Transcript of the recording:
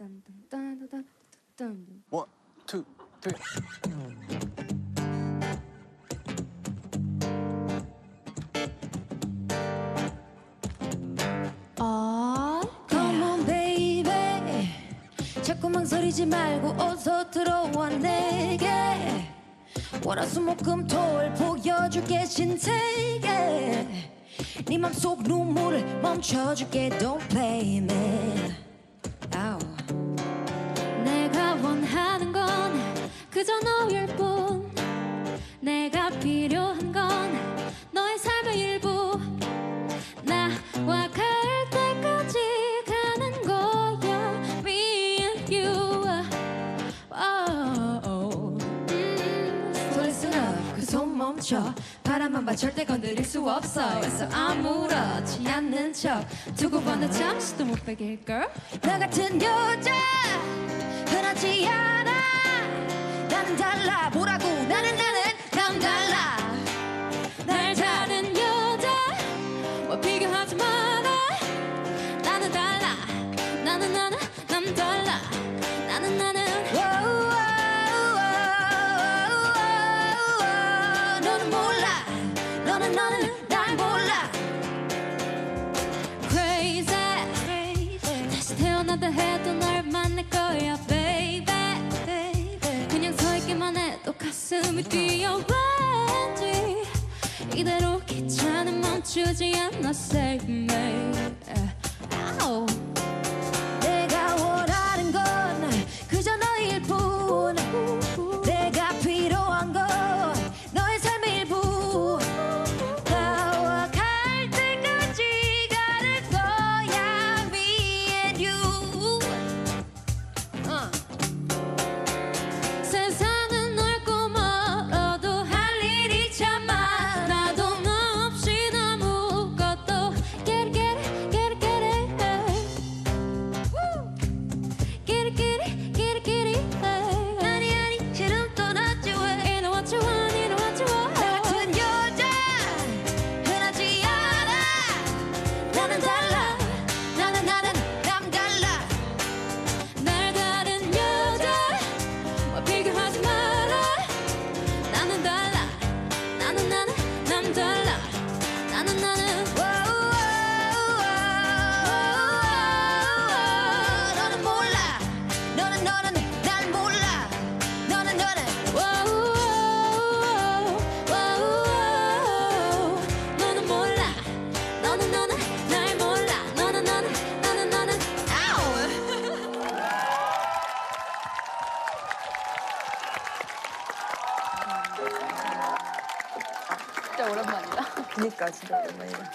딴딴딴딴딴딴. One, two, three. 아, come on baby. 자꾸 망설이지 말고 어서 들어와 내게. 월화수목금토일 보여줄게 신세계. 네 맘속 눈물을 멈춰줄게 Don't play me. 그저 너일 뿐. 내가 필요한 건 너의 삶의 일부. 나와 갈 때까지 가는 거야. Me and you. Oh, 음. Up 그손 멈춰. 바람만 봐 절대 건드릴 수 없어. 그래서 아무렇지 않는 척. 두고 보는 잠시도 못 빼길걸 나 같은 여자 흔하지 않아 달라. 뭐라고. 나는 나는 남달라. 날 다른 여자. 와 비교하지 마라. 나는 달라. 나는 나는 남달라. 나는 나는. 너는 몰라. 너는 너는 날 몰라. Crazy. 다시 태어나다 해도 뛰어 왠지. 이대로 기차는 멈추지 않아 save me 진짜 오랜만이다. 그니까 진짜 오랜만이다.